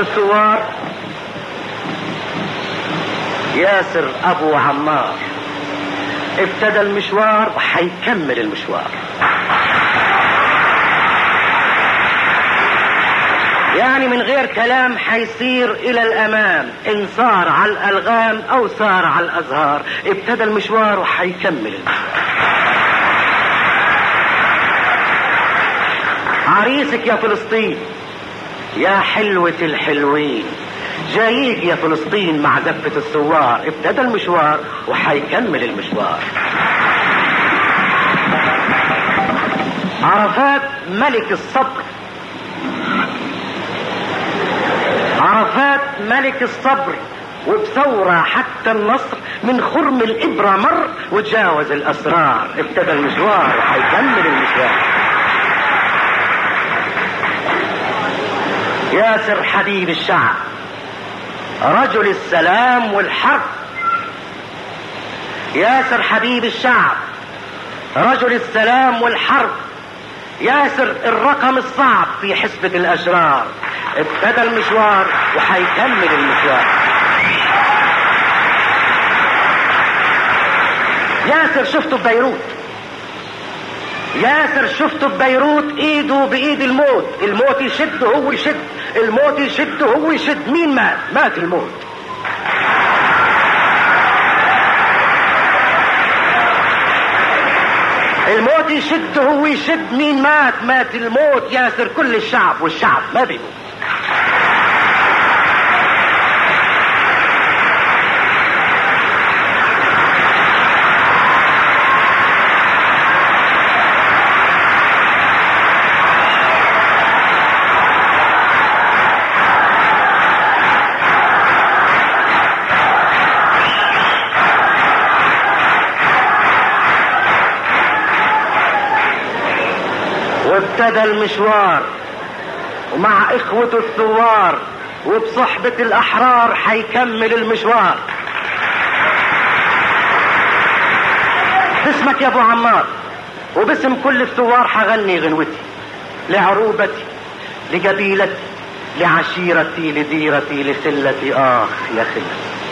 الثوار ياسر أبو عمار. ابتدى المشوار وحيكمل المشوار. يعني من غير كلام حيصير إلى الأمام. إن صار على الألغام أو صار على الأزهار. ابتدى المشوار وحيكمل المشوار. عريسك يا فلسطين. يا حلوة الحلوين. جايك يا فلسطين مع زفة الثوار. ابتدى المشوار وحيكمل المشوار. عرفات ملك الصبر. عرفات ملك الصبر. وبثورة حتى النصر. من خرم الإبرة مر وتجاوز الأسرار. ابتدى المشوار وحيكمل المشوار. ياسر حبيب الشعب. رجل السلام والحرب ياسر حبيب الشعب. رجل السلام والحرب. ياسر الرقم الصعب في حسبة الأشرار. ابتدى المشوار وحيكمل المشوار. ياسر شفته ببيروت ياسر شفته ببيروت إيده بإيد الموت. الموت يشد هو يشد الموت يشد هو يشد. مين مات؟ مات الموت. الموت يشد هو يشد. مين مات؟ مات الموت ياسر كل الشعب والشعب ما بيموت. وابتدى المشوار. ومع اخوته الثوار وبصحبة الأحرار حيكمل المشوار. باسمك يا أبو عمار وباسم كل الثوار حغني غنوتي لعروبتي لقبيلتي لعشيرتي لديرتي لخلتي آخ يا خلتي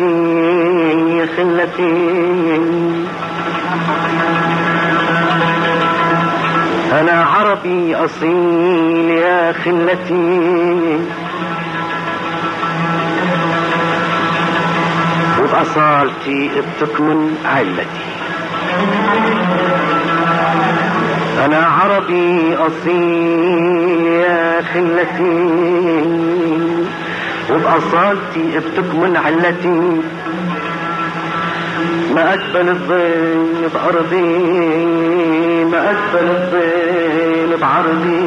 خلتي خلتي أنا عربي أصيل يا خلتي. وبأصالتي بتكمن علتي. أنا عربي أصيل يا خلتي. وبأصالتي بتكمن علتي. ما أقبل الظل بأرضي ما أقبل الظل بعرضي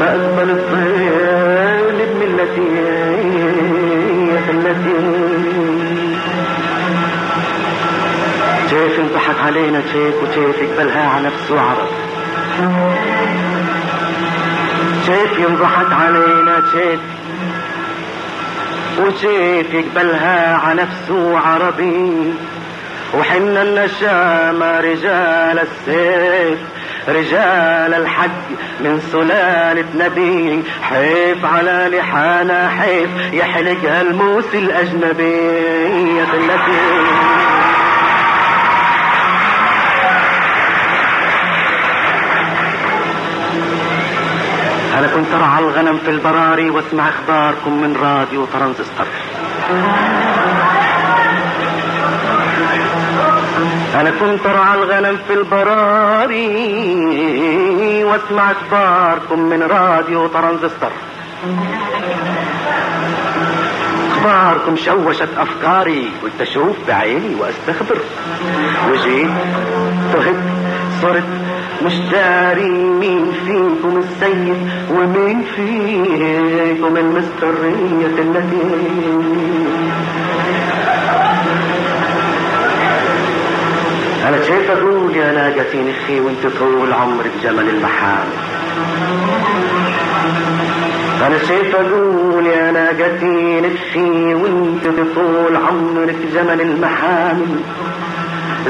ما أقبل الظل بملتي يا خلتي شايف انضحك علينا شايف وشايف يقبلها على نفسه عرب شايف ينضحك علينا شايف وشايف يقبلها على نفسه عربي. وحنا النشامة رجال السيف رجال الحق من سلالة نبي. حيف على لحانا حيف يحلقها الموس الأجنبي يا خلتي أنا كنت أرعى الغنم في البراري واسمع أخباركم من راديو ترانزستور. أنا كنت أرعى الغنم في البراري واسمع أخباركم من راديو ترانزستور. أخباركم شوشت أفكاري قلت أشوف بعيني وأستخبر. وجيت تهت صرت مش داري مين فيكم السيد ومين فيكم المسترية التي أنا شايف أقول يا ناقتي نخي وأنت طول عمرك جمل المحام أنا شايف أقول يا ناقتي نفسي وأنت طول عمرك زمن المحامل؟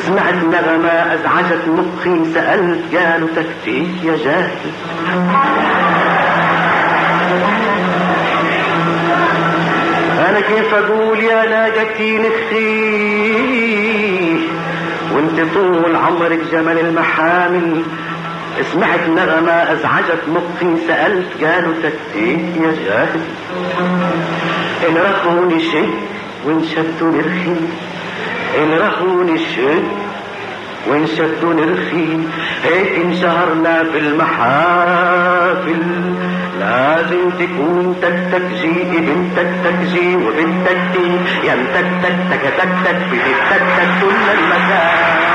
سمعت نغمة ازعجت مخي سألت قالوا تكفيك يا جاهل. أنا كيف أقول يا ناقتي نفسي وأنت طول عمرك جمل المحامل. سمعت نغمة ازعجت مخي سألت قالوا تكفيك يا جاهل. إن رخوني شيء وانشدوا نرخي ان رخوني شيء وانشدوا نرخي هيك انشهرنا في المحافل لازم تكون تك جي بنتك تك جي وبنتك تي ينتك تك تك تك تك بتك تك كل المكان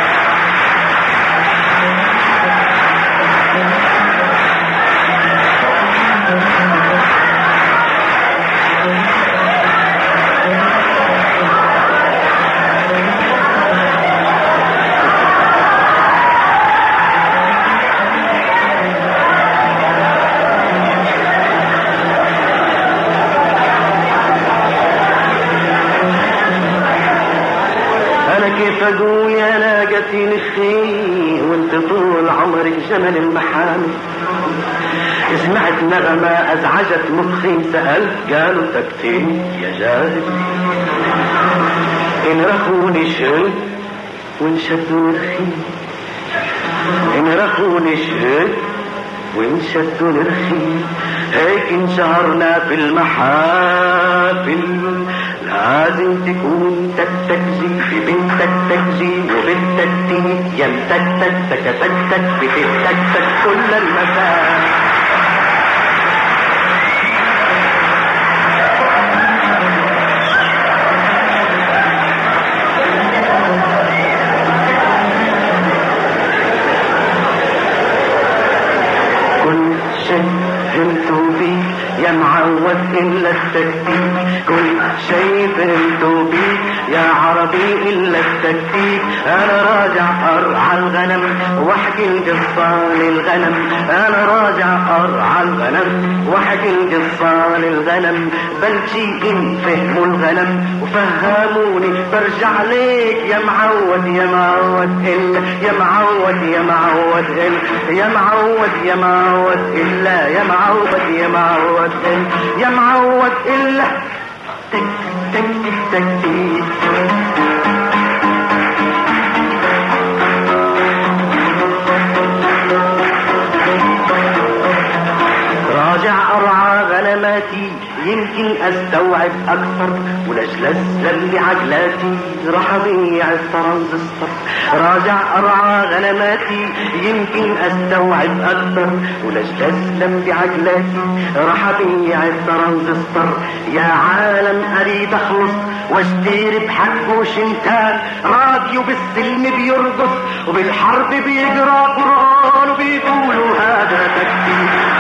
جمل المحامي. سمعت نغمة أزعجت مخي سألت قالوا تكتي يا جاهل. إن رخوني شد وانشدوا نرخي إن رخوني شد وانشدوا نرخي هيك انشهرنا في المحافل لازم تكون تكتكزي في بنتك تكزي وبنتك تي يمتك تك تك تك تك بتك تك كل المكان كل شيء فهمتوا بيه يا معود إلا التكتيك كل شيء فهمتوا بيه يا عربي إلا التكتيك أنا راجع أرعى الغنم واحكي القصة للغنم أنا راجع أرعى الغنم واحكي القصة للغنم بلجي إن فهموا الغنم وفهموني برجع ليك يا معود يا معود إلا يا معود يا معود إلا يا معود يا معود إلا يا معود يا معود إلا يا معود إلا. تك تك تك تك يمكن أستوعب أكثر ولجل اسلم لعجلاتي راح ابيع الترانزستور راجع أرعى غنماتي يمكن أستوعب أكثر ولجل اسلم لعجلاتي راح ابيع الترانزستور يا عالم أريد أخلص وأشتري بحقه شنتان راديو بالسلم بيرقص وبالحرب بيقرأ قرآن وبيقولوا هذا تكتيك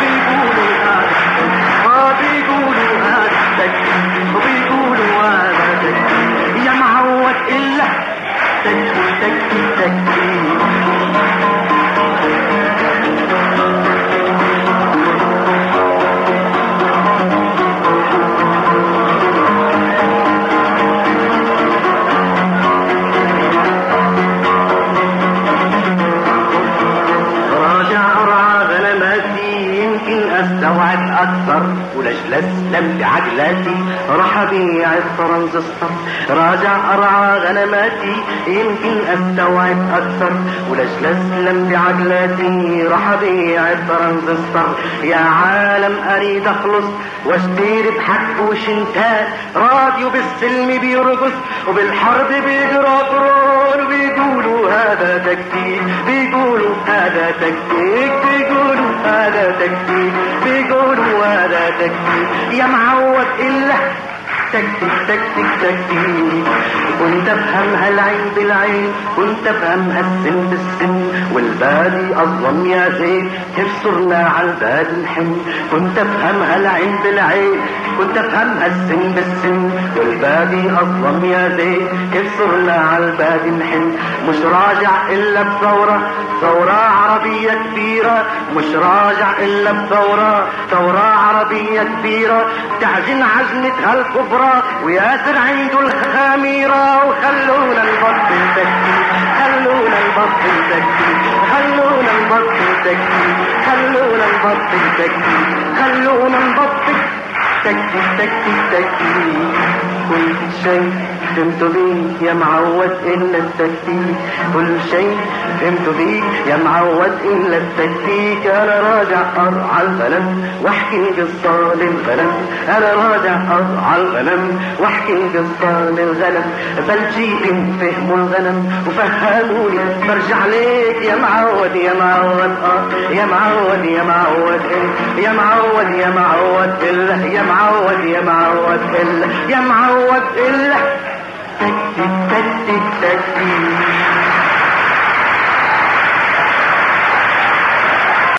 Let's اسلم بعجلاتي راح ابيع الترانزستور راجع أرعى غنماتي. يمكن استوعب أكثر. ولجل اسلم بعجلاتي. راح ابيع الترانزستور يا عالم أريد أخلص. واشتري بحق وشنتات. راديو بالسلم بيرقص. وبالحرب بيجرى قرون بيقولوا هذا تكتيك. بيقولوا هذا تكتيك. بيقولوا هذا تكتيك. بيقولوا هذا تكتيك. معود إلا تكتيك تكتيك تكتيك وانت افهمها العين بالعين كنت افهمها السن بالسن. والبادي أظلم يا زين كيف صرنا على البادي نحن كنت افهمها العين بالعين كنت افهمها السن بالسن. والبادي أظلم يا زين كيف صرنا على البادي نحن مش راجع إلا ثورة عربية كبيرة مش راجع إلا بثورة. ثورة عربية كبيرة تعجن عجنة هالكبرى وياسر عنده الخميرة وخلونا نبطل تكتيك خلونا نبطل تكتيك خلونا نبطل تكتيك خلونا نبطل تكتيك خلونا نبطل تكتيك تكتيك تكتيك كل شيء فهمت بيك يا معود إلا التكتيك كل شيء فهمت بيك يا معود إلا التكتيك أنا راجع أرعى الغنم واحكي قصة للغنم أنا راجع أرعى الغنم واحكي قصة للغنم بل جيبي فهموا الغنم وفهموني برجع ليك يا معود يا معود آه يا معود يا معود يا معود يا معود إلا يا معود يا معود إلا يا معود إلا تكتيك تكتيك تكتيك